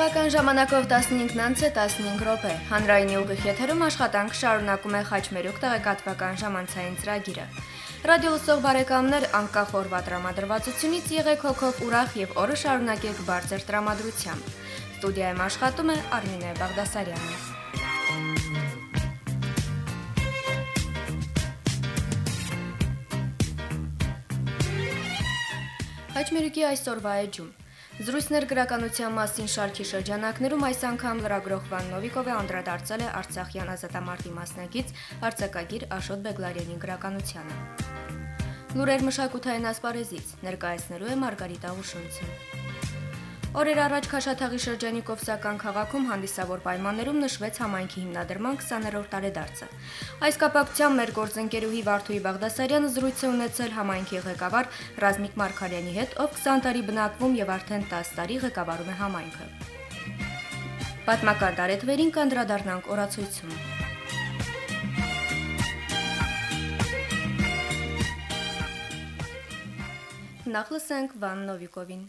Տեղական ժամանակով 15-ից 15 րոպե հանրայինի ուղիղ եթերում աշխատանք շարունակում է Խաչմերուկ տեղեկատվական ժամանցային ծրագիրը։ Ռադիո լսող բարեկամներ անկախ օրվա տրամադրվածությունից եղեք հոգով ուրախ եւ օրը շարունակեք բարձր տրամադրությամբ։ Ստուդիայում աշխատում է Արմինե Բաղդասարյանը։ Խաչմերուկի այսօրվա էջում Զրույցներ գրականության մասին շարքի շրջանակներում այս անգամ լրագրող Վան Նովիկովը անդրադարձել է Արցախյան ազատամարտի մասնակից արձակագիր Աշոտ Բեգլարյանի գրականությանը։ Լուրեր մշակութային ասպարեզից ներկայացնելու է Մարգարիտա Ուշունցը։ Օրեր առաջ Խաշաթաղի շրջանի Կովսական քաղաքում հանդիսավոր պայմաններում նշվեց համայնքի հիմնադրման 20-րդ տարեդարձը։ Այս կապակցությամբ մեր գործընկերուհի Վարդուհի Բաղդասարյանը զրույց է ունեցել համայնքի ղեկավար Ռազմիկ Մարկարյանի հետ, ով 20 տարի բնակվում եւ արդեն 10 տարի ղեկավարում է համայնքը։ Պատմական տարեթվերին կանդրադառնանք օրացույցում։ Նախ լսենք Վան Նովիկովին։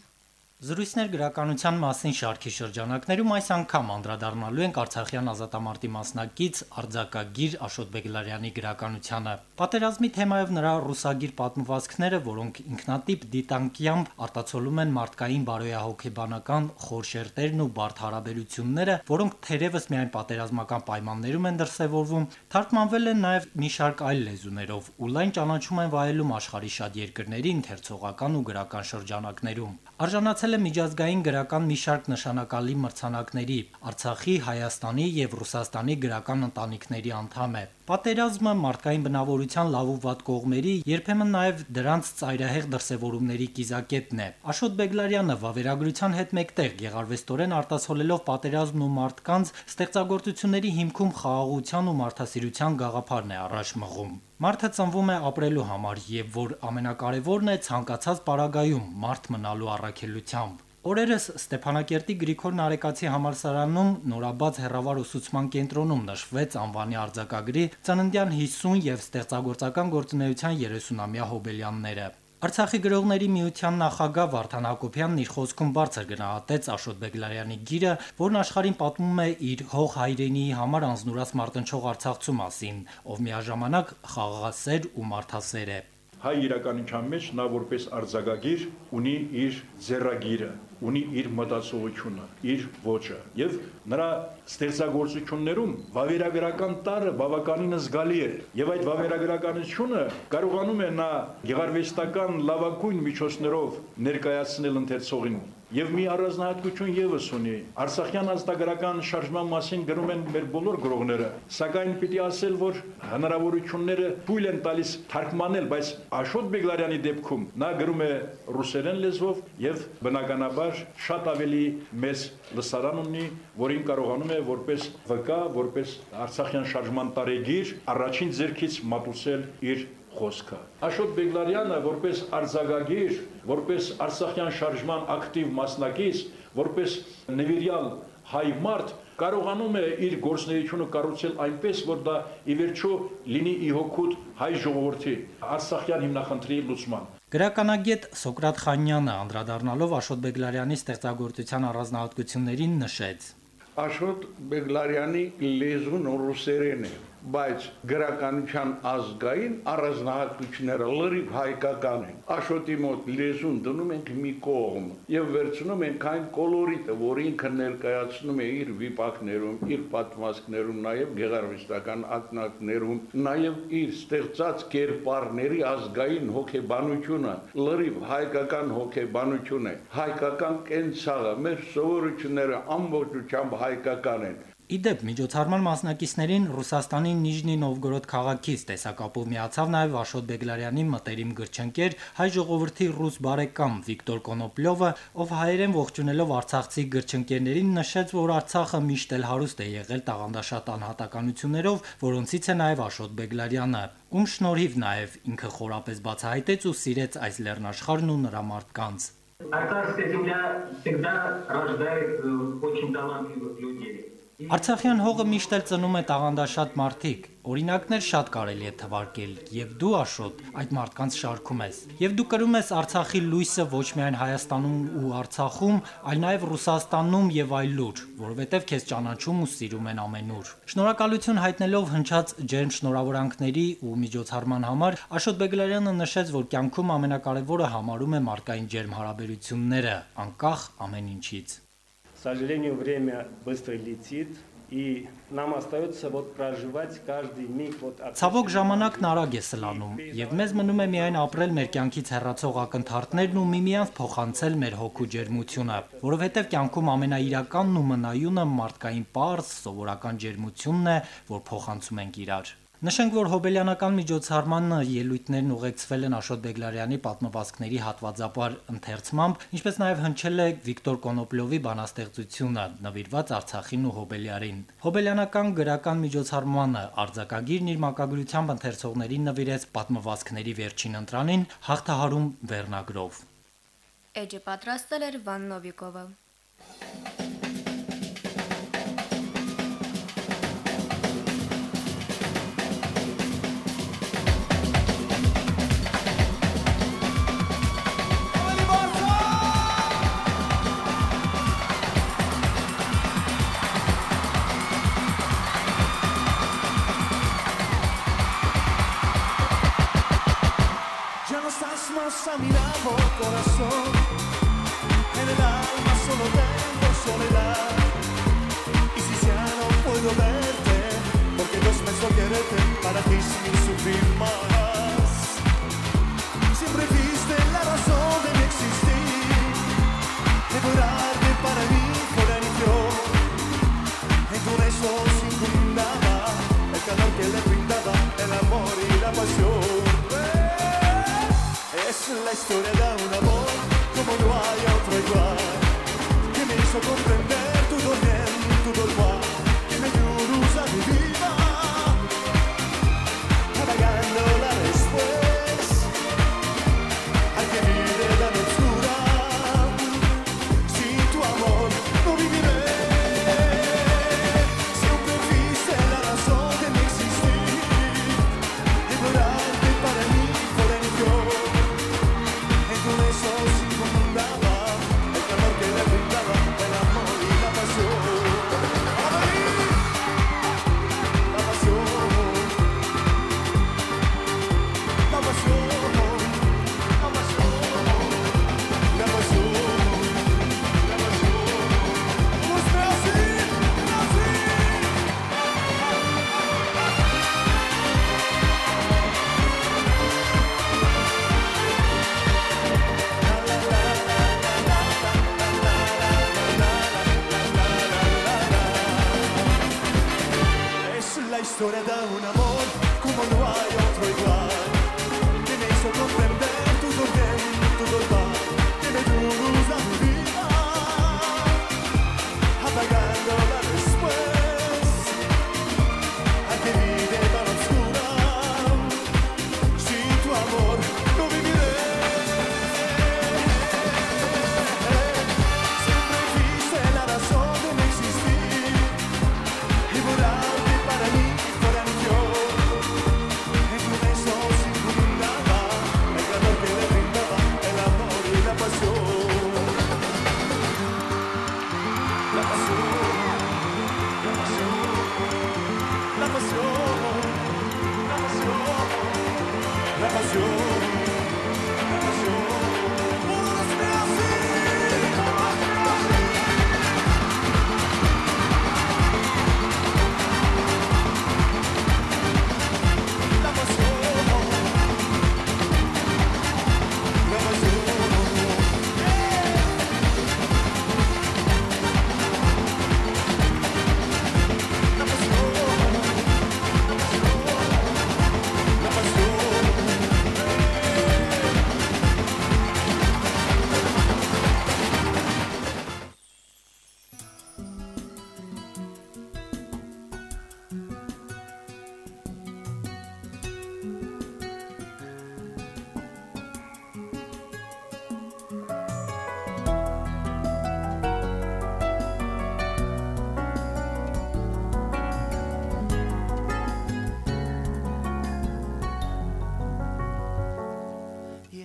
Զրույցներ գրականության մասին շարքի շրջանակներում այս անգամ անդրադառնալու ենք Արցախյան ազատամարտի մասնակից արձակագիր Աշոտ Բեգլարյանի գրականությանը։ Պատերազմի թեմայով նրա ռուսագիր պատմվածքները, որոնք ինքնատիպ դիտանկյամբ արտացոլում են մարդկային բարոյահոգեբանական խորշերտերն ու բարդ հարաբերությունները, որոնք թերևս միայն պատերազմական պայմաններում են դրսևորվում, թարգմանվել են նաև մի շարք այլ լեզուներով ու լայն ճանաչում են վայելում աշխարհի շատ երկրների ընթերցողական ու գրական շրջանակներում։ Արժանացել է միջազգային գրական մի շարք նշանակալի մրցանակների, Արցախի, Հայաստանի եւ Ռուսաստանի գրական ընտանիքների անդամ է։ Պատերազմը մարդկային բնավորության լավ ու վատ կողմերի, երբեմն նաև դրանց ծայրահեղ դրսևորումների կիզակետն է։ Աշոտ Բեգլարյանը վավերագրության հետ մեկտեղ գեղարվեստորեն արտացոլելով պատերազմն ու մարդկանց ստեղծագործությունների հիմքում խաղաղության ու մարդասիրության գաղափարն է առաջ մղում։ Մարդը ծնվում է ապրելու համար եւ որ ամենակարևորն է ցանկացած պարագայում մարդ մնալու առաքելությամբ։ Օրերս Ստեփանակերտի Գրիգոր Նարեկացի համալսարանում նորաբաց հերավար ուսուցման կենտրոնում նշվեց անվանի արձակագրի ծննդյան 50 եւ ստեղծագործական գործունեության 30-ամյա հոբելյանները։ Արցախի գրողների միության նախագահ Վարդան Հակոբյանն իր խոսքում բարձր գնահատեց Աշոտ Բեգլարյանի գիրը, որն աշխարհին պատմում է իր հող հայրենիի համար անznուրած մարտնչող Արցախցու մասին, ով միաժամանակ խաղաղասեր ու մարդասեր է հայ իրականության մեջ նա որպես արձակագիր ունի իր ձեռագիրը, ունի իր մտածողությունը, իր ոճը եւ նրա ստեղծագործություններում վավերագրական տարը բավականին զգալի է եւ այդ վավերագրականությունը կարողանում է նա գեղարվեստական լավագույն միջոցներով ներկայացնել ընթերցողին Եվ մի առանձնահատկություն եւս ունի։ Արցախյան ազգագրական շարժման մասին գրում են մեր բոլոր գրողները, սակայն պիտի ասել, որ հնարավորությունները թույլ են տալիս թարգմանել, բայց Աշոտ Բեգլարյանի դեպքում նա գրում է ռուսերեն լեզվով եւ բնականաբար շատ ավելի մեծ լսարան ունի, որին կարողանում է որպես վկա, որպես Արցախյան շարժման տարեգիր առաջին ձեռքից մատուցել իր խոսքը։ Աշոտ Բեգլարյանը որպես արձակագիր, որպես Արցախյան շարժման ակտիվ մասնակից, որպես նվիրյալ հայ մարդ կարողանում է իր գործնեությունը կառուցել այնպես, որ դա ի վերջո լինի ի հոգուտ հայ ժողովրդի Արցախյան հիմնախնդրի լուծման։ Գրականագետ Սոկրատ Խանյանը անդրադառնալով Աշոտ Բեգլարյանի ստեղծագործության առանձնահատկություններին նշեց. Աշոտ Բեգլարյանի լեզուն ռուսերեն է բայց գրականության ազգային առանձնահատկությունները լրիվ հայկական են։ Աշոտի մոտ լեզուն դնում ենք մի կողմ եւ վերցնում ենք այն կոլորիտը, որ ինքը ներկայացնում է իր վիպակներում, իր պատմվածքներում, նաեւ գեղարվեստական ակնարկներում, նաեւ իր ստեղծած կերպարների ազգային հոգեբանությունը լրիվ հայկական հոգեբանություն է։ Հայկական կենցաղը, մեր սովորությունները ամբողջությամբ հայկական են Իդեպ միջոցառման մասնակիցներին Ռուսաստանի Նիժնի Նովգորոդ քաղաքից տեսակապով միացավ նաև Աշոտ Բեգլարյանի մտերիմ գրչընկեր հայ ժողովրդի ռուս բարեկամ Վիկտոր Կոնոպլյովը, ով հայերեն ողջունելով արցախցի գրչընկերներին նշեց, որ Արցախը միշտ էլ հարուստ է եղել տաղանդաշատ անհատականություններով, որոնցից է նաև Աշոտ Բեգլարյանը ում շնորհիվ նաև ինքը խորապես բացահայտեց ու սիրեց այս լեռնաշխարհն ու նրա մարդկանց։ Арцахская земля всегда рождает очень талантливых людей. Արցախյան հողը միշտ էլ ծնում է տաղանդաշատ մարդիկ։ Օրինակներ շատ կարելի է թվարկել, եւ դու Աշոտ այդ մարդկանց շարքում ես։ Եվ դու կրում ես Արցախի լույսը ոչ միայն Հայաստանում ու Արցախում, այլ նաեւ Ռուսաստանում եւ այլուր, որովհետեւ քեզ ճանաչում ու սիրում են ամենուր։ Շնորհակալություն հայտնելով հնչած ջերմ շնորհավորանքների ու միջոցառման համար, Աշոտ Բեգլարյանը նշեց, որ կյանքում ամենակարևորը համարում է մարդկային ջերմ հարաբերությունները, անկախ ամեն ինչից сожалению, время быстро летит, и нам остается вот проживать каждый миг вот Ցավոք ժամանակն արագ է սլանում, եւ մեզ մնում է միայն ապրել մեր կյանքից հեռացող ակնթարթներն ու միմյանց փոխանցել մեր հոգու ջերմությունը, որովհետեւ կյանքում ամենաիրականն ու մնայունը մարդկային པարզ սովորական ջերմությունն է, որ փոխանցում ենք իրար։ Նշենք, որ հոբելյանական միջոցառման ելույթներն ուղեկցվել են Աշոտ Բեգլարյանի պատմվածքների հատվածապար ընթերցմամբ, ինչպես նաև հնչել է Վիկտոր Կոնոպլովի բանաստեղծությունը նվիրված Արցախին ու Հոբելյարին։ Հոբելյանական գրական միջոցառմանը արձակագիրն իր մակագրությամբ ընթերցողներին նվիրեց պատմվածքների վերջին ընտրանին հաղթահարում վերնագրով։ Էջը պատրաստել էր Վան Նովիկովը։ a mi lado, corazón. La historia de un amor como no hay otro igual Que me hizo comprender tu dolor, tu dolor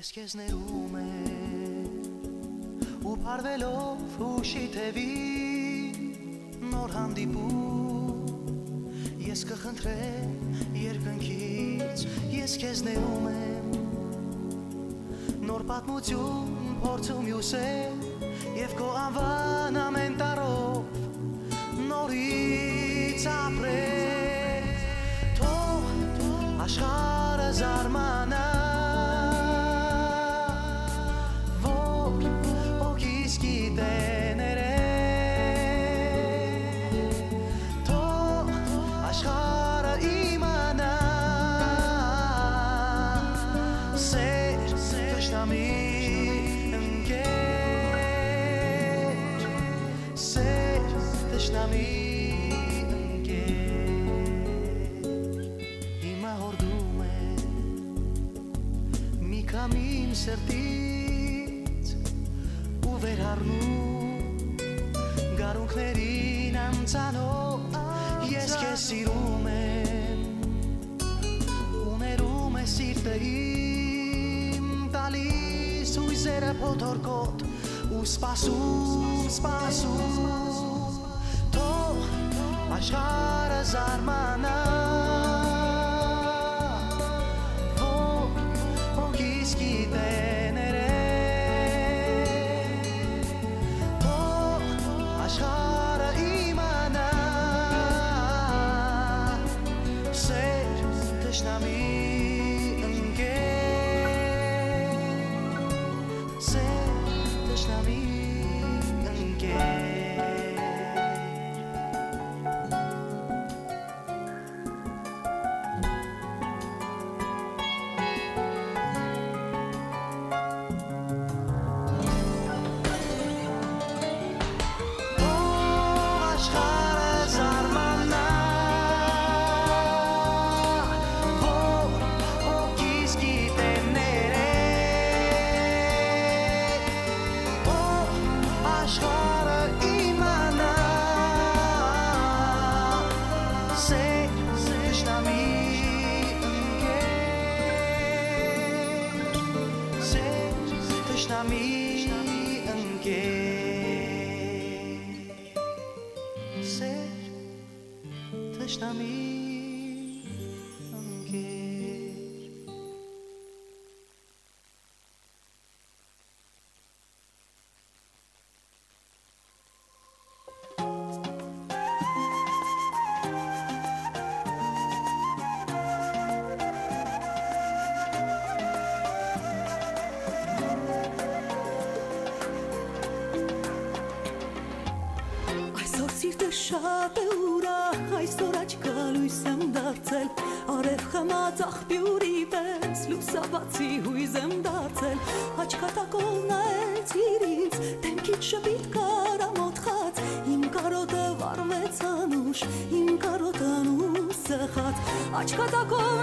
ես քեզ ներում եմ ու parvelով հուշի թևի նոր հանդիպում ես կխնդրեմ երկնքից ես քեզ ներում եմ նոր պատմություն փորձում յուսել եւ քո անվան ամեն տարով սրտից ու վերառնում գարունքներին անցանով ես քեզ սիրում եմ ուներում է սիրտը իմ տալիս հույզերը փոթորկոտ ու սպասում սպասում թող աշխարհը զարմանա Качка такой.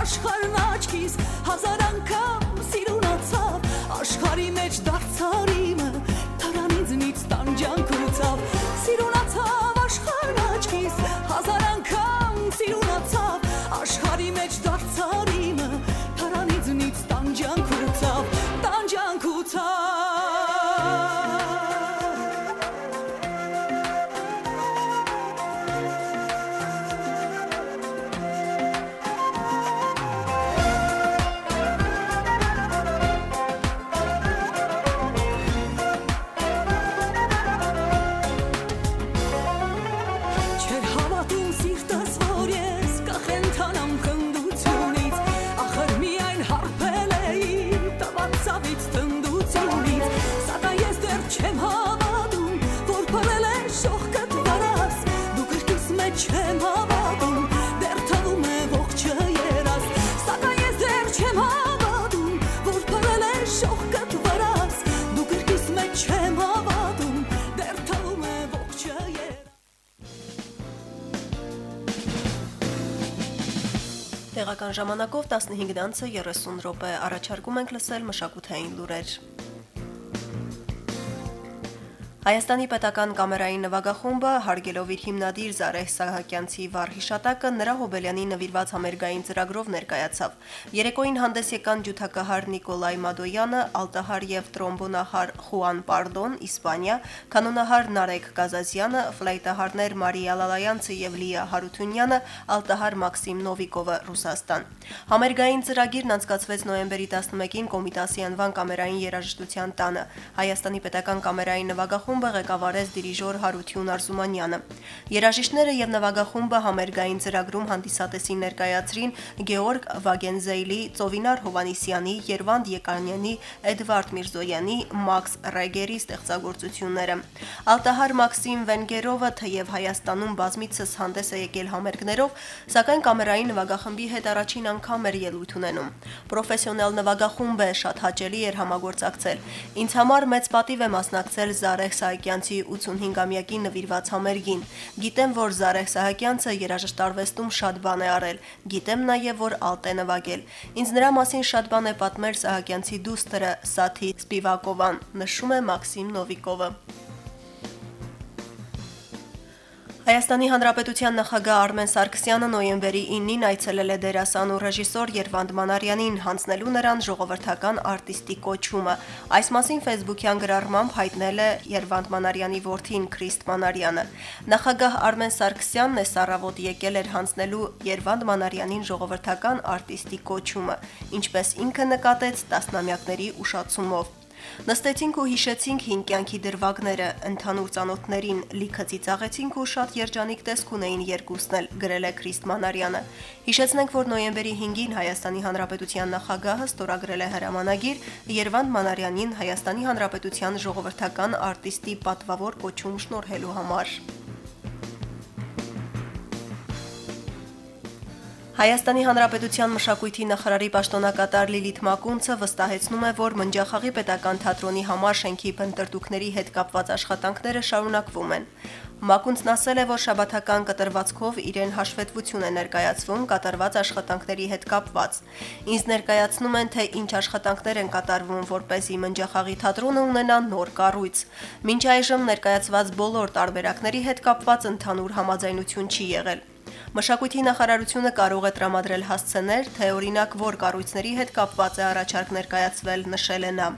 աշխարհն աչքիս հազար անգամ սիրունացավ աշխարհի մեջ տեղական ժամանակով 15:30 30 րոպե առաջարկում ենք լսել մշակութային լուրեր։ Հայաստանի պետական կամերային նվագախումբը հարգելով իր հիմնադիր Զարեհ Սահակյանցի վառ հիշատակը նրա Հոբելյանի նվիրված համերգային ծրագրով ներկայացավ։ Երեկոյին հանդես եկան ջութակահար Նիկոլայ Մադոյանը, ալտահար եւ տրոմբոնահար Խուան Պարդոն, Իսպանիա, կանոնահար Նարեկ Կազազյանը, ֆլեյտահարներ Մարիա Լալայանցը եւ Լիա Հարությունյանը, ալտահար Մաքսիմ Նովիկովը, Ռուսաստան։ Համերգային ծրագիրն անցկացվեց նոյեմբերի 11-ին Կոմիտասի անվան կամերային երաժշտության տանը։ Հայաստանի պետական կամերային նվագախումբը նվագախումբը ղեկավարեց դիրիժոր Հարություն Արզումանյանը։ Երաժիշտները եւ նվագախումբը համերգային ծրագրում հանդիսատեսին ներկայացրին Գեորգ Վագենզեյլի, Ծովինար Հովանիսյանի, Երվանդ Եկանյանի, Էդվարդ Միրզոյանի, Մաքս Ռեգերի ստեղծագործությունները։ Ալտահար Մաքսիմ Վենգերովը թեև Հայաստանում բազմիցս հանդես է եկել համերգներով, սակայն կամերային նվագախմբի հետ առաջին անգամ էր ելույթ ունենում։ Պրոֆեսիոնալ նվագախումբ է, շատ հաճելի էր համագործակցել։ Ինձ համար մեծ պատիվ է մասնակցել Զարեհ Սահակյանցի 85-ամյակի նվիրված համերգին։ Գիտեմ, որ Զարեհ Սահակյանցը երաժշտարվեստում շատ բան է արել։ Գիտեմ նաև, որ ալտ է նվագել։ Ինձ նրա մասին շատ բան է պատմել Սահակյանցի դուստրը Սաթի Սպիվակովան, նշում է Մաքսիմ Նովիկովը։ Հայաստանի Հանրապետության նախագահ Արմեն Սարգսյանը նոյեմբերի 9-ին այցելել է դերասան ու ռեժիսոր Երվանդ Մանարյանին, հանձնելու նրան ժողովրդական արտիստի կոչումը։ Այս մասին Facebook-յան գրառմամբ հայտնել է Երվանդ Մանարյանի որդին Քրիստ Մանարյանը։ Նախագահ Արմեն Սարգսյանն է սառավոտ եկել էր հանձնելու Երվանդ Մանարյանին ժողովրդական արտիստի կոչումը, ինչպես ինքը նկատեց տասնամյակների ուշացումով։ Նստեցինք ու հիշեցինք հին կյանքի դրվագները, ընդհանուր ծանոթներին, լիքը ծիծաղեցինք ու շատ երջանիկ տեսք ունեին երկուսն էլ, գրել է Քրիստ Մանարյանը։ Հիշեցնենք, որ նոյեմբերի 5-ին Հայաստանի Հանրապետության նախագահը ստորագրել է հրամանագիր Երվանդ Մանարյանին Հայաստանի Հանրապետության ժողովրդական արտիստի պատվավոր կոչում շնորհելու համար։ Հայաստանի Հանրապետության մշակույթի նախարարի պաշտոնակատար Լիլիթ Մակունցը վստահեցնում է, որ Մնջախաղի պետական թատրոնի համար շենքի բնտրտուքների հետ կապված աշխատանքները շարունակվում են։ Մակունցն ասել է, որ շաբաթական կտրվածքով իրեն հաշվետվություն է ներկայացվում կատարված աշխատանքների հետ կապված։ Ինձ ներկայացնում են, թե ինչ աշխատանքներ են կատարվում, որպեսզի Մնջախաղի թատրոնը ունենա նոր կառույց։ Մինչ այժմ ներկայացված բոլոր տարբերակների հետ կապված ընդհանուր համաձայնություն չի եղել։ Մշակույթի նախարարությունը կարող է տրամադրել հասցեներ, թե օրինակ որ կառույցների հետ կապված է առաջարկ ներկայացվել, նշել է նա։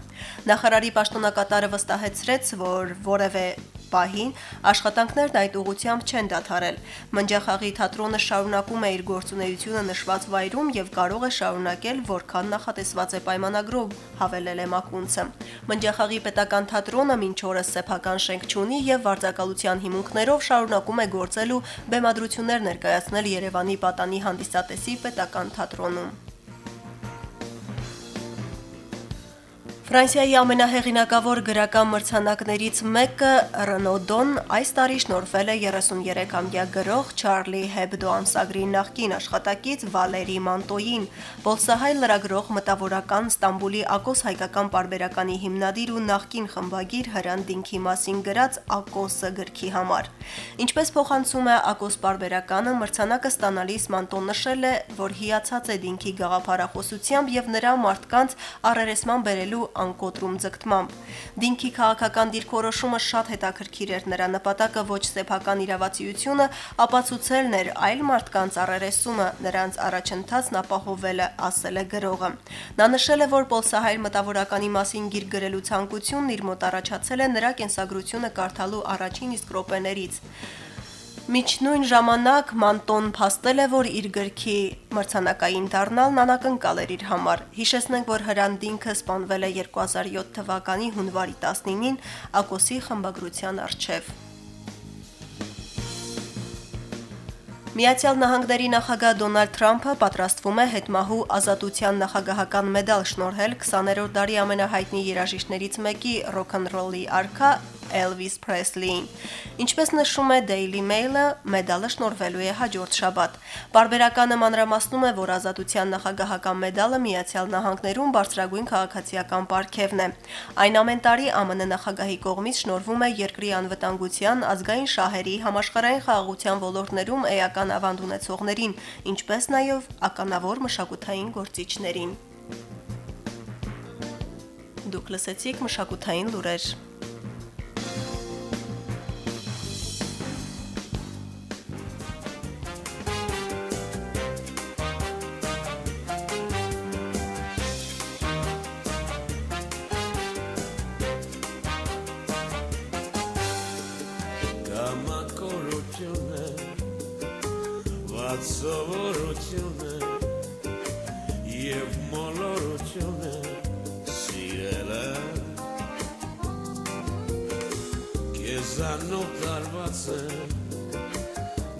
Նախարարի պաշտոնակատարը վստահեցրեց, որ որևէ պահին աշխատանքներն այդ ուղությամբ չեն դադարել։ Մնջախաղի թատրոնը շարունակում է իր գործունեությունը նշված վայրում եւ կարող է շարունակել, որքան նախատեսված է պայմանագրով, հավելել է Մակունցը։ Մնջախաղի պետական թատրոնը մինչ օրս սեփական շենք չունի եւ վարձակալության հիմունքներով շարունակում է գործել ու բեմադրություններ ներկայացնել Երևանի պատանի հանդիսատեսի պետական թատրոնում։ Ֆրանսիայի ամենահեղինակավոր գրական մրցանակներից մեկը Ռենոդոն այս տարի շնորհվել է 33-ամյա գրող Չարլի Հեբդո ամսագրի նախկին աշխատակից Վալերի Մանտոյին, Բոլսահայ լրագրող մտավորական Ստամբուլի Ակոս հայկական պարբերականի հիմնադիր ու նախկին խմբագիր Հրան Դինքի մասին գրած Ակոսը գրքի համար։ Ինչպես փոխանցում է Ակոս պարբերականը, մրցանակը ստանալիս Մանտոն նշել է, որ հիացած է Դինքի գաղափարախոսությամբ եւ նրա մարդկանց առերեսման բերելու անկոտրում ձգտմամբ։ Դինքի քաղաքական դիրքորոշումը շատ հետաքրքիր էր նրա նպատակը ոչ սեփական իրավացիությունը ապացուցելն էր, այլ մարդկանց առերեսումը, նրանց առաջընթացն ապահովելը, ասել է գրողը։ Նա նշել է, որ Պոլսահայր մտավորականի մասին գիր գրելու ցանկությունն իր մոտ առաջացել է նրա կենսագրությունը կարդալու առաջին իսկ րոպեներից։ Միջնույն ժամանակ Մանտոն փաստել է, որ իր գրքի մրցանակային դառնալն անակնկալ էր իր համար։ Հիշեցնենք, որ Հրանդինքը սպանվել է 2007 թվականի հունվարի 19-ին Ակոսի խմբագրության արչև։ Միացյալ Նահանգների նախագահ Դոնալդ Թրամփը պատրաստվում է հետմահու ազատության նախագահական մեդալ շնորհել 20-րդ դարի ամենահայտնի երաժիշտներից մեկի ռոքընռոլի արքա Elvis Presley-ին։ Ինչպես նշում է Daily Mail-ը, մեդալը շնորհվելու է հաջորդ շաբաթ։ Բարբերականը մանրամասնում է, որ ազատության նախագահական մեդալը Միացյալ Նահանգներում բարձրագույն քաղաքացիական պարգևն է։ Այն ամեն տարի ԱՄՆ նախագահի կողմից շնորհվում է երկրի անվտանգության, ազգային շահերի, համաշխարհային խաղաղության ոլորտներում էական ավանդ ունեցողներին, ինչպես նաև ականավոր մշակութային գործիչներին։ Դուք լսեցիք մշակութային լուրեր։ վացովորությունը եւ մոլորությունը սիրելը Քեզանով տարված է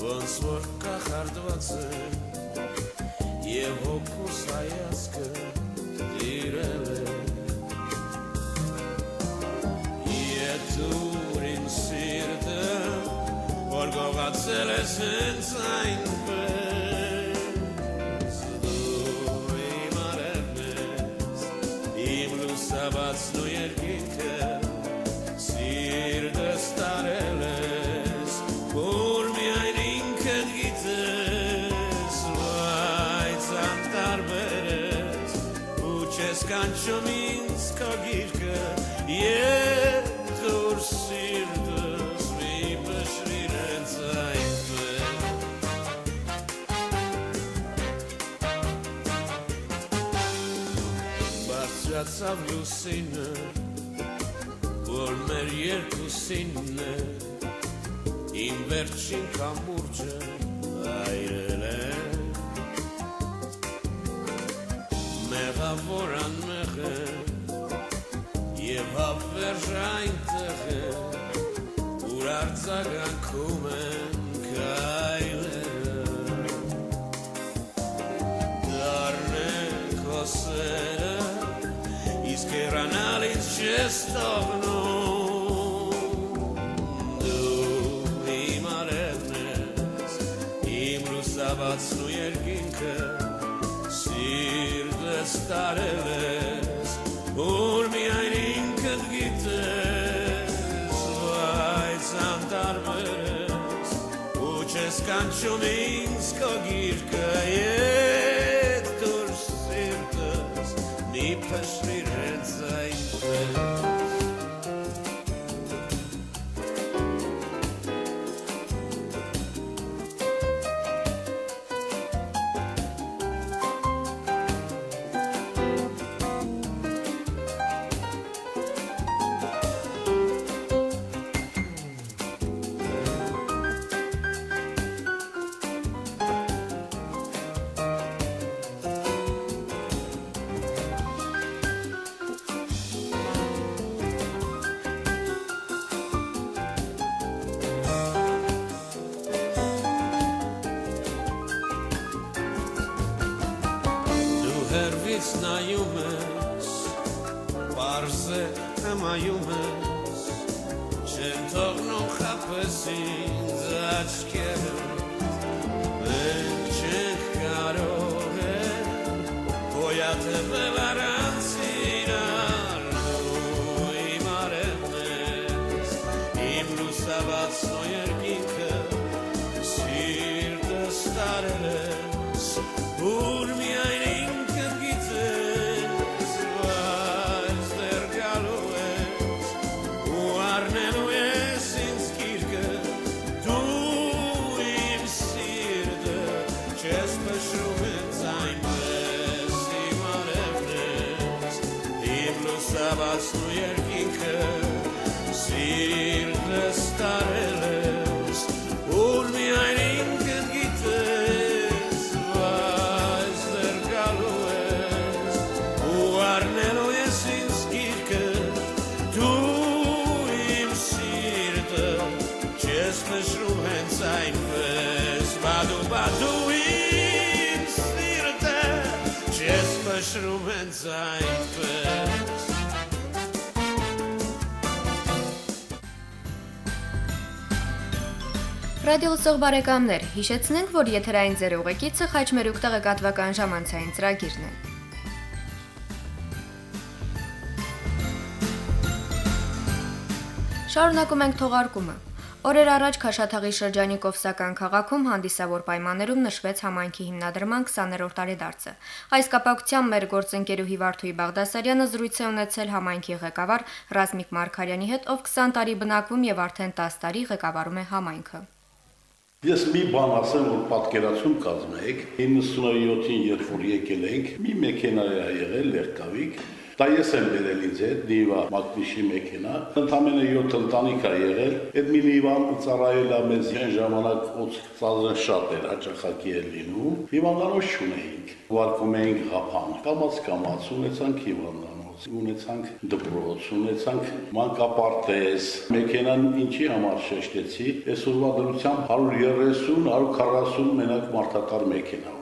ոնց որ կախարդված է եւ հոգուս հայացքը դիրել է Եթուր իմ սիրտը որ գողացել ես հենց այնպես լուսաբացն ու լուսինը որ մեր երկուսինն է իմ վերջին կամուրջը այրել է մեղավոր անմեղ է եւ հավերժ այնտեղ է ուր արձագանքում չես թողնում դու իմ արևն ես իմ լուսաբացն ու երկինքը սիրտս տարել ես որ միայն ինքդ գիտես բայց անտարբեր ես ու չես կանչում ինձ քո գիրկը ետ այնպես սիրտս տարել ես, Ուր Ռադիոլսող բարեկամներ, հիշեցնենք, որ եթերային ձեր ուղեկիցը խաչմերուկ տեղեկատվական ժամանցային ծրագիրն է։ Շարունակում ենք թողարկումը։ Օրեր առաջ Քաշաթաղի շրջանի Կովսական քաղաքում հանդիսավոր պայմաններում նշվեց համայնքի հիմնադրման 20-րդ տարեդարձը։ Այս կապակցությամբ մեր գործընկերուհի Վարդուհի Բաղդասարյանը զրույց է ունեցել համայնքի ղեկավար Ռազմիկ Մարկարյանի հետ, ով 20 տարի բնակվում եւ արդեն 10 տարի ղեկավարում է համայնքը։ Ես մի բան ասեմ, որ պատկերացում կազմեք, 97-ին երբ որ եկել ենք, մի մեքենա է եղել Լերկավիկ, Դա ես եմ բերել ինձ հետ Նիվա Մակնիշի մեքենա։ Ընդամենը 7 ընտանիք ա եղել։ Այդ մի Նիվան ծառայել ա մեզ այն ժամանակ ոնց ծառան շատ էր, հաճախակի էր լինում։ Հիվանդանոց չունեինք։ Ուղարկում էինք հապան։ Կամած կամած ունեցանք հիվանդանոց ունեցանք դպրոց, ունեցանք մանկապարտեզ, մեքենան ինչի համար շեշտեցի, այսօրվա դրությամբ 130-140 մենակ մարդատար մեքենա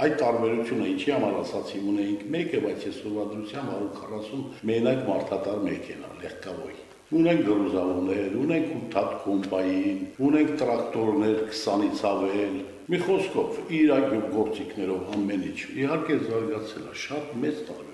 Այդ տարբերությունը ինչի համար ասացի ունեինք մեկը, բայց ես ուրվադրությամբ 140 մենակ մարդատար մեքենա, լեղկավոյ։ Ունենք գրուզավորներ, ունենք ութատ կոմպային, ունենք տրակտորներ 20-ից ավել։ Մի խոսքով, իր այգ գործիքներով ամեն ինչ։ Իհարկե զարգացել է, շատ մեծ կա։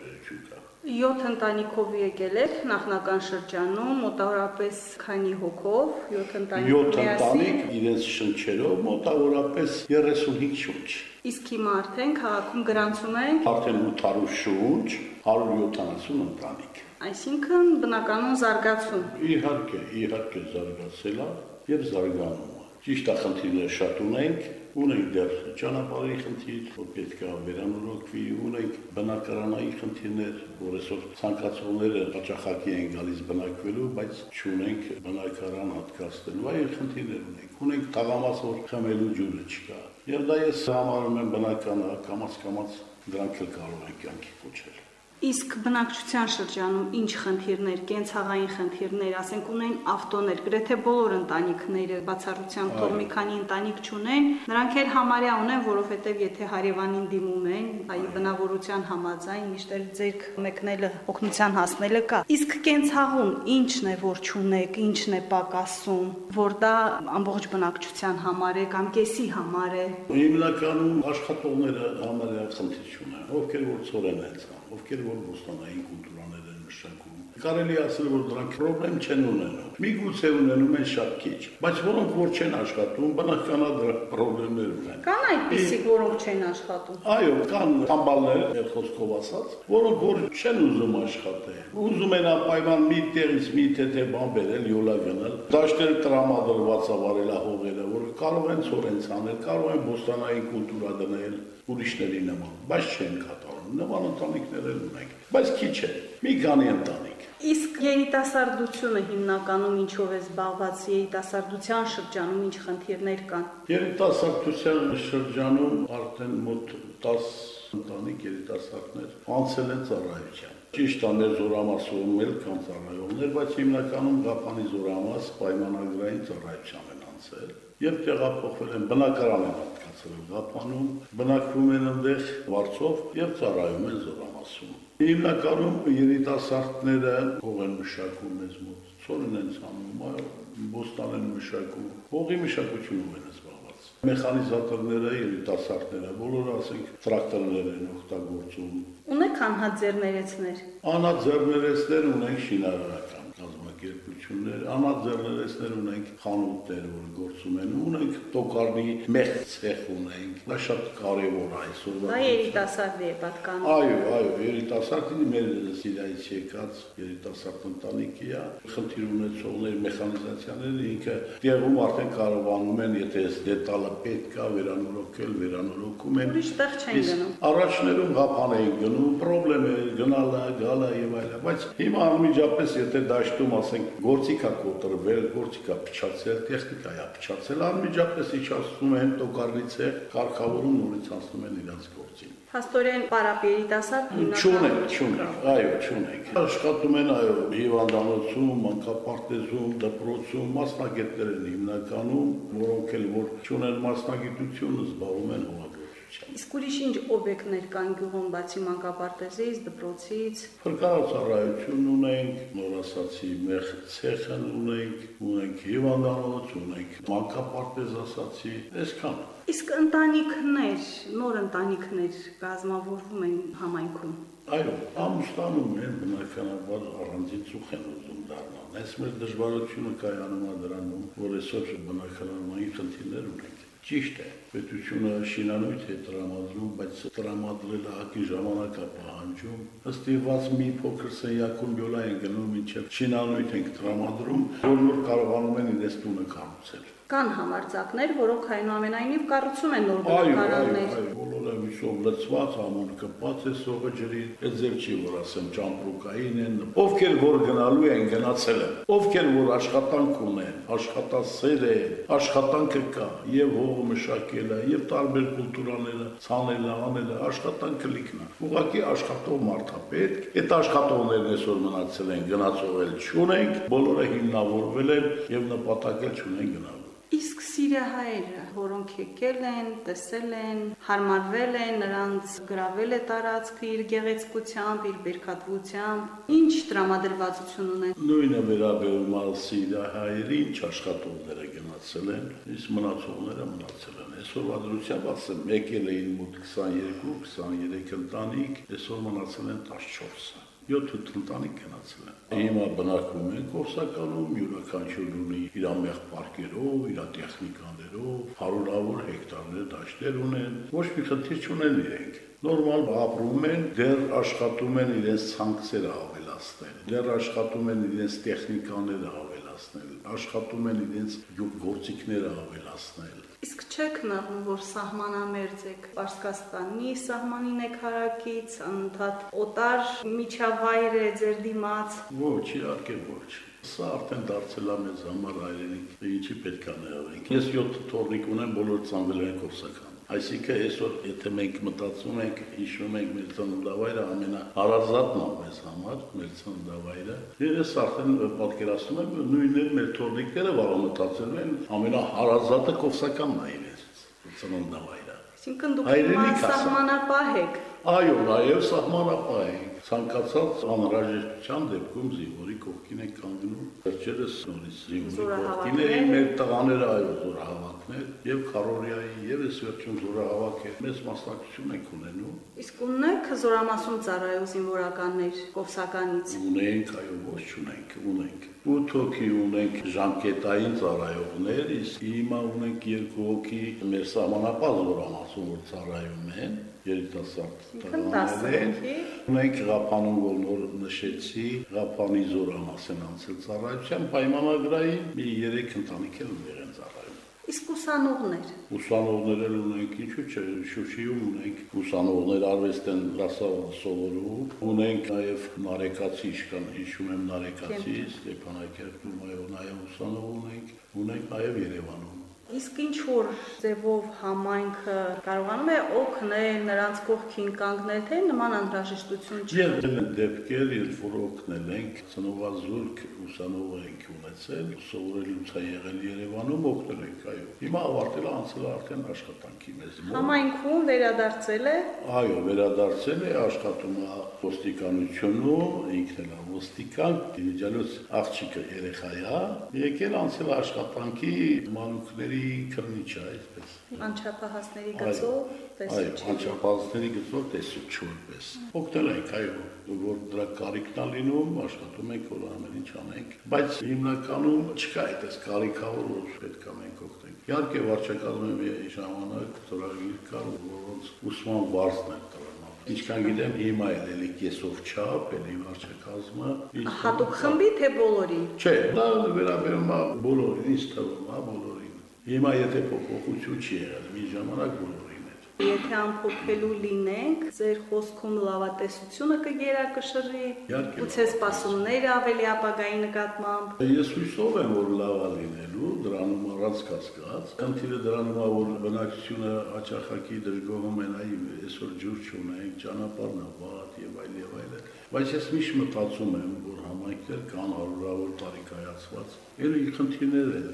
7 ընտանիքով եկել եք նախնական շրջանում, մոտավորապես քանի հոգով, 7 ընտանիք 7 ընտանիք իրենց շնչերով մոտավորապես 35 շունչ։ Իսկ հիմա արդեն քաղաքում գրանցում ենք? Արդեն 800 շունչ, 170 ընտանիք։ Այսինքն բնականon զարգացում։ Իհարկե, իհարկե զարգացել է եւ զարգանում է։ Ճիշտ է, խնդիրներ շատ ունենք, ունենք դեռ ճանապարհի խնդիր, որ պետք է վերանորոգվի, ունենք բնակարանային խնդիրներ, որ այսօր ցանկացողները հաճախակի են գալիս բնակվելու, բայց չունենք բնակարան հատկացնելու, այլ խնդիրներ ունենք։ Ունենք թաղամաս, որ խմելու ջուրը չկա։ Եվ դա ես համարում եմ բնականը կամած-կամած դրանք էլ կարող են կյանքի կոչել։ Իսկ բնակչության շրջանում ինչ խնդիրներ, կենցաղային խնդիրներ, ասենք ունեն ավտոներ, գրեթե բոլոր ընտանիքները բացառությամբ թող մի քանի ընտանիք չունեն, նրանք էլ համարյա ունեն, որովհետև եթե հարևանին դիմում են, այ բնավորության համաձայն միշտ ձեր մեկնելը օգնության հասնելը կա։ Իսկ կենցաղում ինչն է, որ չունեք, ինչն է պակասում, որ դա ամբողջ բնակչության համար է կամ կեսի համար է։ Հիմնականում աշխատողները համարյա խնդիր չունեն, ովքեր որ ծորեն են ովքեր որ ոստանային կուլտուրաներ են մշակում Կարելի ասել, որ դրանք խնդրեմ չեն ունենում։ Միգուցե ունենում են շատ քիչ, բայց որոնք որ չեն աշխատում, բնական է դրա խնդիրներ ունեն։ Կան այդպիսիք, որոնք չեն աշխատում։ Այո, կան համբալներ, մեր խոսքով ասած, որոնք որ չեն ուզում աշխատել։ Ուզում են ապայման մի տեղից մի թեթե բան բերել, յոլա գնալ։ Դաշտեր տրամադրված ավարել հողերը, որ կարող են ծորենց անել, կարող են բոստանային կուլտուրա դնել ուրիշների նման, բայց չեն կատարում։ Նման ընտանիքներ էլ ունենք, բայց քիչ է։ Մի քանի ընտանիք Իսկ երիտասարդությունը հիմնականում ինչով է զբաղված երիտասարդության շրջանում ինչ խնդիրներ կան։ Երիտասարդության շրջանում արդեն մոտ 10 ընտանիք երիտասարդներ անցել են ծառայության։ Ճիշտ է, մեր զորամասում էլ կան ծառայողներ, բայց հիմնականում Գապանի զորամաս պայմանագրային ծառայության են անցել եւ տեղափոխվել են բնակարան են հատկացրել Գապանում, բնակվում են այնտեղ Վարչով եւ ծառայում են զորամասում։ Հիմնականում երիտասարդները ող են մշակում մեզ մոտ, ծորն են ցանում, բոստան են մշակում, ողի մշակությունում են զբաղված։ Մեխանիզատորները, երիտասարդները, բոլորը ասենք տրակտորներ են օգտագործում։ Ունեք անհաձեռներեցներ։ Անհաձեռներեցներ ունենք շինարարական կազմակերպություններ, անաձեռներեսներ ունենք, խանութներ, որ գործում են, ունենք տոկարնի մեծ ցեխ ունենք։ Դա շատ կարևոր է այսօր։ Դա երիտասարդի է պատկանում։ Այո, այո, երիտասարդին մեր Սիրիայից եկած երիտասարդ ընտանիքի է, խնդիր ունեցողներ մեխանիզացիաները ինքը տեղում արդեն կարողանում են, եթե այս դետալը պետք է վերանորոգել, վերանորոգում են։ Ուրիշ տեղ չեն գնում։ Առաջներում հապան էին գնում, խնդրեմ էր գնալը, գալը եւ այլն, բայց հիմա անմիջապես եթե դաշտում ասենք գործիքա կոտրվել, գործիքա փչացել, տեխնիկա է փչացել, անմիջապես իջացնում են տոկարնից է կարգավորում նորից անցնում են իրենց գործին։ Հաստորեն պարապերիտասարդ հիմնականում չունենք, չունենք, այո, չունենք։ Աշխատում են այո, հիվանդանոցում, մանկապարտեզում, դպրոցում մասնագետներ են հիմնականում, որոնք էլ որ չունեն մասնագիտություն, զբաղվում են առողջության։ Իսկ ուրիշ ինչ օբյեկտներ կան գյուղում բացի մանկապարտեզից, դպրոցից։ Փրկարարություն ունենք, նորասացի մեղ ցեխն ունենք, ունենք հիվանդանոց, ունենք մանկապարտեզ ասացի, այսքան։ Իսկ ընտանիքներ, նոր ընտանիքներ կազմավորվում են համայնքում։ Այո, ամուսնանում են բնականաբար առանձին ծուխ են ուզում դառնալ։ Այս մեր դժվարությունը կայանում է դրանում, որ այսօր բնականաբարի խնդիրներ ունենք։ Ճիշտ է, պետությունը շինանույթ է տրամադրում, բայց տրամադրելը հակի ժամանակ է պահանջում։ Ըստիված մի փոքր սենյակում յոլա են գնում, մինչև շինանույթ ենք տրամադրում, որ որ կարողանում են իրենց տունը կառուցել։ Կան համարձակներ, որոնք այնուամենայնիվ կառուցում են նոր Այո, այո, բնակարաններ։ այո, բոլորը միշտ լծված, ամոն կպած է սողը ջրի, այդ ձեր չի որ ասեմ ճամպրուկային են, ովքեր որ գնալու են գնացել են, ովքեր որ աշխատանք ունեն, աշխատասեր են, աշխատանքը կա, եւ հողը մշակելը, եւ տարբեր կուլտուրաները, ցանելը, անելը, աշխատանքը լիքն է։ Ուղղակի աշխատող մարդ է պետք, այդ աշխատողներն այսօր մնացել են, գնացողել չունենք, բոլորը հիմնավորվել են եւ նպատակել չունեն գնալու։ Իսկ սիրահայերը, որոնք եկել են, տեսել են, հարմարվել են, նրանց գրավել է տարածքը իր գեղեցկությամբ, իր բերքատվությամբ, ինչ տրամադրվածություն ունեն։ Նույնը վերաբերում է սիրահայերի, ինչ աշխատողները գնացել են, իսկ մնացողները մնացել են։ Այսօր ադրությամբ ասեմ, եկել էին մոտ 22, 23 ընտանիք, այսօր մնացել են 14-ը։ 7 ընտանիք գնացել են։ Հիմա բնակվում են Կորսականում, յուրաքանչյուր ունի իր ամեղ պարկերով, իր տեխնիկաներով, հարյուրավոր հեկտարներ դաշտեր ունեն։ Ոչ մի խնդիր չունեն իրենք։ Նորմալ ապրում են, դեռ աշխատում են իրենց ցանքսերը ավելացնել, դեռ աշխատում են իրենց տեխնիկաները ավելացնել, աշխատում են իրենց գործիքները ավելացնել։ Իսկ չեք նեղում, որ սահմանամերձ եք Պարսկաստանի սահմանին եք հարակից, ընդհատ օտար միջավայր է ձեր դիմաց։ Ոչ, իհարկե ոչ։ Սա արդեն դարձել է մեզ համար հայրենիք, ինչի պետք է նեղվենք։ Ես 7 թորնիկ ունեմ, բոլոր ծանվել են Կորսական։ Այսինքն այսօր եթե մենք մտածում ենք, հիշում ենք մեր ծննդավայրը ամենահարազատն է մեզ համար, մեր ծննդավայրը, ես արդեն պատկերացնում եմ նույնն մեր թորնիկները, որոնք մտածել են ամենահարազատը Կովսականն է իրենց ծննդավայրը։ Այսինքն դուք սահմանապահ եք։ Այո, նաև սահմանապահ ենք։ Ցանկացած անհրաժեշտության դեպքում զինվորի կողքին են կանգնում։ Վերջերս նորից զինվորի կողքին էին մեր տղաները այո զորահավաքներ եւ Խարորիայի եւ այս վերջում զորահավաք է։ Մեծ մասնակցություն ենք ունենում։ Իսկ ունեք զորամասում ծառայող զինվորականներ Կովսականից։ Ունենք, այո, ոչ չունենք, ունենք։ 8 հոգի ունենք ժամկետային ծառայողներ, իսկ հիմա ունենք 2 հոգի մեր սահմանապահ զորամասում որ ծառայում են երիտասարդ Ինքն տղաներ են։ 10 հոգի։ Ունենք Ղափանում, որ նոր նշեցի, Ղափանի զորամաս են անցել ծառայության պայմանագրային, մի 3 ընտանիք էլ ուներ են ծառայում։ Իսկ ուսանողներ։ Ուսանողներ էլ ունենք, ինչու՞ չէ, Շուշիում ունենք ուսանողներ արվեստ են դասավը սովորում, ունենք նաև Նարեկացի իշքան, հիշում եմ Նարեկացի, Ստեփանակերտում այո, նաև ուսանող ունենք, ունենք նաև Երևանում։ Իսկ ինչ որ ձևով համայնքը կարողանում է օգնել նրանց կողքին կանգնել, թե նման անհրաժեշտություն չի։ են դեպքեր, երբ որ օգնել ենք, ծնողազուրկ ուսանող ենք ունեցել, սովորելուց է եղել Երևանում, օգնել ենք, այո։ Հիմա ավարտել անցել արդեն աշխատանքի մեզ մոտ։ Համայնքում վերադարձել է Այո, վերադարձել է, աշխատում է ոստիկանությունում, ինքն էլ ոստիկան, դիվիջալոց աղջիկը երեխա է, եկել անցել աշխատանքի մանուկների քրնիչ է, այսպես։ անչափահասների Այո, գծով Այո, տեսուչ։ անչափահասների գծով տեսուչ որպես։ Օգնել ենք, այո, որ դրա կարիքն է լինում, աշխատում ենք, որ ամեն ինչ անենք, բայց հիմնականում չկա այդպես կարիքավոր, որ պետք է մենք օգնենք։ Իհարկե վարչակազմի մի ժամանակ ծրագիր կար, որոնց ուսման վարձն է տրամադրել։ Ինչքան գիտեմ, հիմա էլ էլի կեսով չափ, էլի վարչակազմը։ Հատուկ խմբի թե բոլորին։ Չէ, դա վերաբերում է բոլորին, ինձ թվում է բոլորին։ Հիմա եթե փոփոխություն չի եղել, մի ժամանակ բոլորին էր։ Եթե ամփոփելու լինենք, ձեր խոսքում լավատեսությունը կգերակշռի, Իհարկե։ գուցե սպասումները ավելի ապագայի նկատմամբ։ Ես հույսով եմ, որ լավ է լինելու, դրանում առանց կասկած։ Խնդիրը դրանում է, որ բնակչությունը հաճախակի դժգոհում են, այ այսօր ջուր չունենք, ճանապարհն է վատ եւ այլ եւ այլ։ Բայց ես միշտ մտածում եմ, որ համայնքներ կան հարյուրավոր տարի կայացված, ելի խնդիրներ են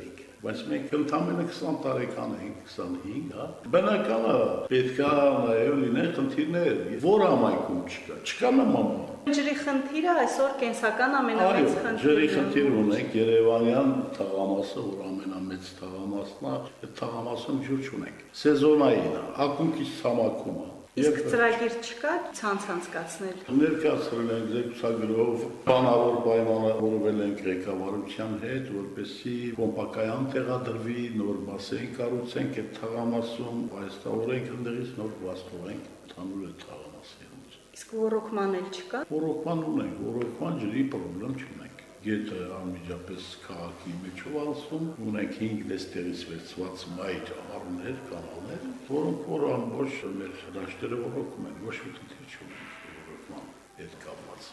բայց մենք ընդամենը 20 տարեկան ենք, 25, հա։ Բնական է, պետքա նաև լինեն խնդիրներ, որ համայնքում չկա, չկա նման Ջրի խնդիրը այսօր կենսական ամենամեծ խնդիրն ջրի է։ խնդիր ունենք Երևանյան թաղամասը, որ ամենամեծ թաղամասն է, այդ թաղամասում ջուր չունենք։ Սեզոնային է, ակունքից ցամաքում է։ Իսկ ծրագիր չկա ցանց անցկացնել։ ներկայացրել ենք զեկուցագրով բանավոր պայմանավորվել ենք ղեկավարության հետ, որպեսզի պոմպակայան տեղադրվի, նոր բասեին կառուցենք այդ թաղամասում, այստավորենք ընդդեղից նոր վաստովենք ընդհանուր այդ թաղամասի Իսկ ոռոգման էլ չկա։ Ոռոգման ունենք, ոռոգման ջրի խնդրեմ չունենք։ Գետը անմիջապես քաղաքի մեջ ով անցում, ունենք 5 դեստերից վերցված մայր առներ, կանալներ, որոնք որ ամբողջ մեր հրաշքները ոռոգում են, ոչ մի խնդիր չունենք ոռոգման հետ կապված։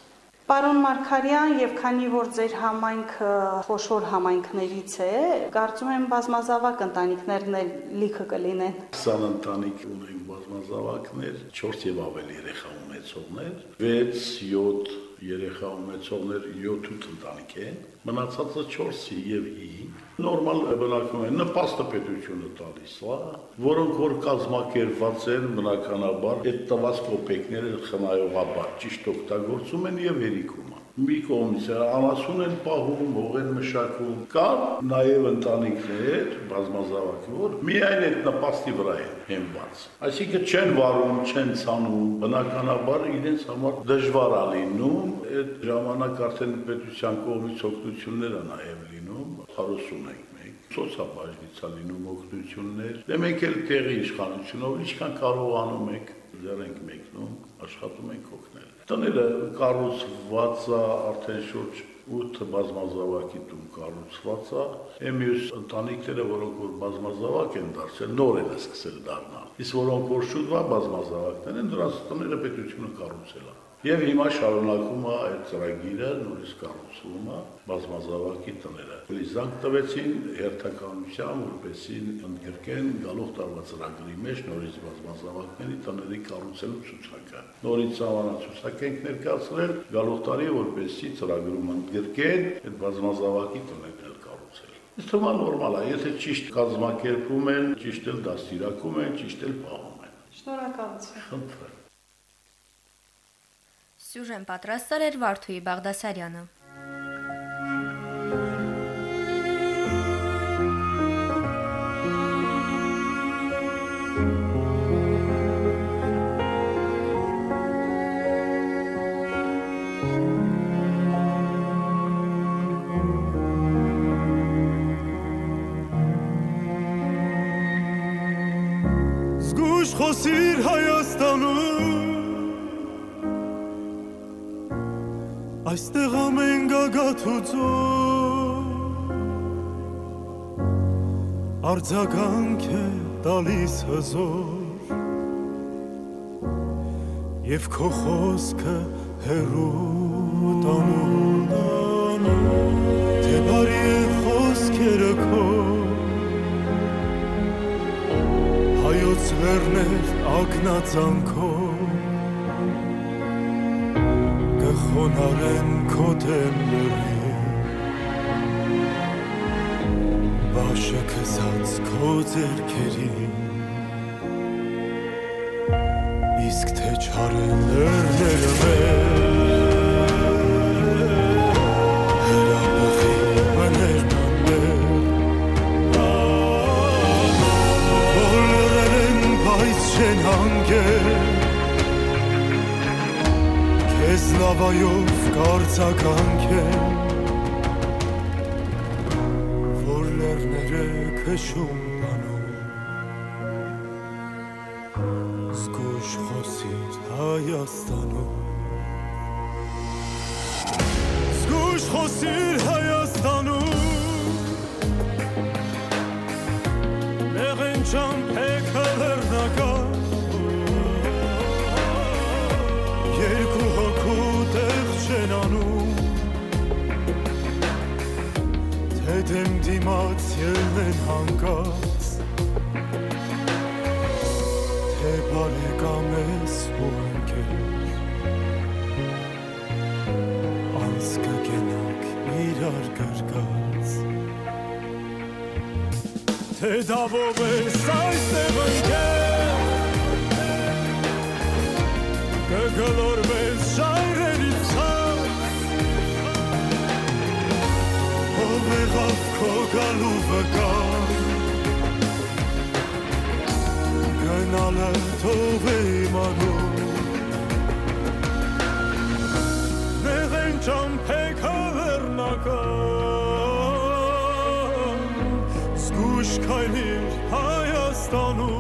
Պարոն Մարկարյան, եւ քանի որ ձեր համայնքը խոշոր համայնքներից է, կարծում եմ բազմազավակ ընտանիքներն էլ լիքը կլինեն։ 20 ընտանիք ունենք բազմազավակներ, 4 եւ ավելի երեխա ունեցողներ, 6-7 երեխա ունեցողներ 7-8 ընտանիք են, մնացածը 4-ի եւ 5 նորմալ բնակվում են նպաստը պետությունը տալիս, հա, որոնք որ կազմակերպված են բնականաբար այդ տված կոպեկները խնայողաբար ճիշտ օգտագործում են եւ հերիքում մի կողմից անասուն են պահում, հող են մշակում, կան նաև ընտանիքներ, բազմազավակ, որ միայն այդ նպաստի վրա են հենված։ Այսինքն չեն վարում, չեն ցանում, բնականաբար իրենց համար դժվար է լինում, այդ ժամանակ արդեն պետության կողմից օգնություններ է նաև լինում, հարուսուն ենք մենք սոցիալբաժնից է լինում օգնություններ։ Դե մենք էլ տեղի իշխանությունով ինչքան կարողանում ենք, դեռ ենք մեկնում, աշխատում ենք օգնել։ Տները կառուցված է արդեն շուրջ 8 բազմազավակի տուն կառուցված է։ Էմյուս ընտանիքները, որոնք որ բազմազավակ են դարձել, նոր են սկսել դառնալ։ Իսկ որոնք որ շուտվա բազմազավակներ են, դրանց տները պետությունը կառուցել է։ Եվ հիմա շարունակում է այդ ծրագիրը նորից կառուցվում է բազմազավակի տները։ Լիզանք տվեցին հերթականության, որպեսի ընդգրկեն գալող տարվա ծրագրի մեջ նորից բազմազավակների տների կառուցելու ցուցակը։ Նորից համանացուցակ ենք ներկայացրել գալող տարի, որպեսի ծրագրում ընդգրկեն այդ բազմազավակի տներն Իսկ թվում նորմալ է, եթե ճիշտ կազմակերպում են, ճիշտ էլ դաստիարակում են, ճիշտ էլ պահում են։ Շնորհակալություն։ Խնդրեմ։ Սյուժեն պատրաստել էր Վարդուհի Բաղդասարյանը։ Այստեղ ամեն գագաթուծով Արձագանք է տալիս հզոր Եվ քո խոսքը հերու տանում Թե բարի են խոսքերը քո հայոց լեռներ ակնածանքով կխոնարեն քո դեմների բաշը քսած քո ձերքերին իսկ թե չարեն լեռները մեր Քեզ լավայով կարծականքեն Որ լեռները քշում թե դավով ես այստեղ ընկել կգլորվես շայրերի ցած ով եղավ քո գալու վկան գնալը թող է Զգուշ քայլիր Հայաստանում Մենք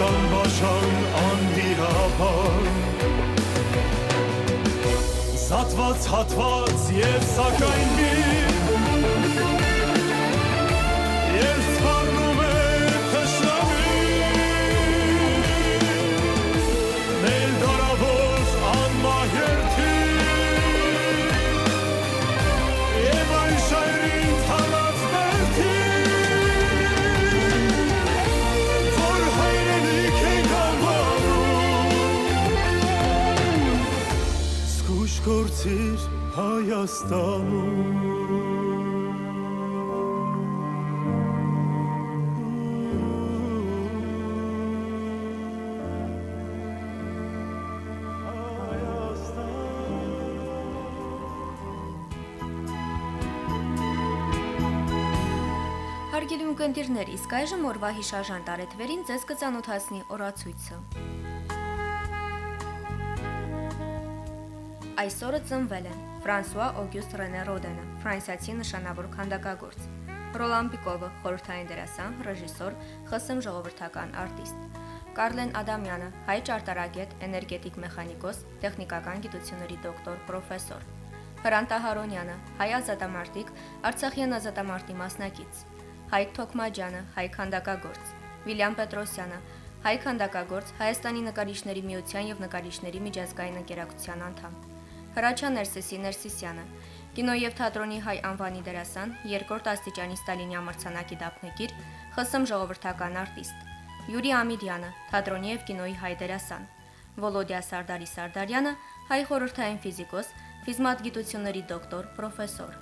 Բաշան բաշան անհիրապան Զատված հատված և սակայն մի Զգուշ գործիր Հարգելի ունկնդիրներ, իսկ այժմ օրվա հիշաժան տարեթվերին ձեզ կծանոթացնի օրացույցը։ Այսօրը ծնվել են Ֆրանսուଆ Օգյուստ Ռենե Ռոդենը, ֆրանսիացի նշանավոր քանդակագործ, Ռոլան Պիկովը, խորհրդային դերասան, ռեժիսոր, ԽՍՀՄ ժողովրդական արտիստ, Կարլեն Ադամյանը, հայ ճարտարագետ, էներգետիկ մեխանիկոս, տեխնիկական գիտությունների դոկտոր, պրոֆեսոր, Հրանտ Ահարոնյանը, հայ ազատամարտիկ, Արցախյան ազատամարտի մասնակից, Հայկ Թոքմաջյանը, հայ քանդակագործ, Վիլյամ Պետրոսյանը, հայ քանդակագործ, Հայաստանի նկարիչների միության եւ նկարիչների միջազգային ընկերակցության անդամ, Հրաչա Ներսեսի Ներսիսյանը, կինո եւ թատրոնի հայ անվանի դերասան, երկրորդ աստիճանի Ստալինյան մրցանակի դափնեկիր, ԽՍՀՄ ժողովրդական արտիստ, Յուրի Ամիդյանը, թատրոնի եւ կինոյի հայ դերասան, Վոլոդիա Սարդարի Սարդարյանը, հայ խորհրդային ֆիզիկոս, ֆիզմատ գիտությունների դոկտոր, պրոֆեսոր։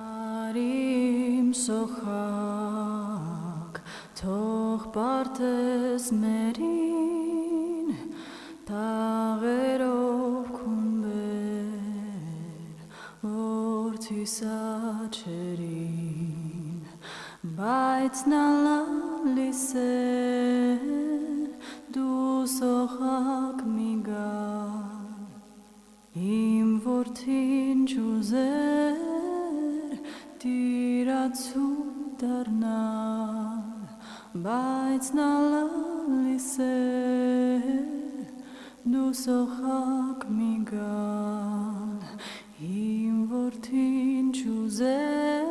Արիմ սոխակ թող բարդես մերին տաղերով քումբեր որդի սաչերին բայց նա լալիս է դու սոխակ մի գա իմ որդին ջուզեր տիրացու դառնալ բայց նա լալիս է դու սոխակ մի գալ իմ որդին ջուզեր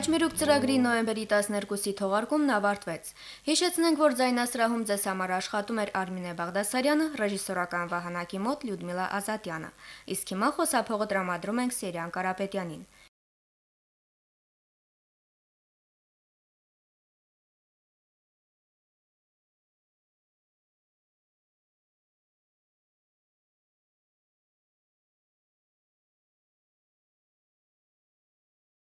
Խաչմերուկ ծրագրի նոյեմբերի 12-ի թողարկումն ավարտվեց։ Հիշեցնենք, որ ձայնասրահում ձեզ համար աշխատում էր Արմինե Բաղդասարյանը, ռեժիսորական վահանակի մոտ Լյուդմիլա Ազատյանը։ Իսկ հիմա խոսափողը տրամադրում ենք Սերյան Կարապետյանին։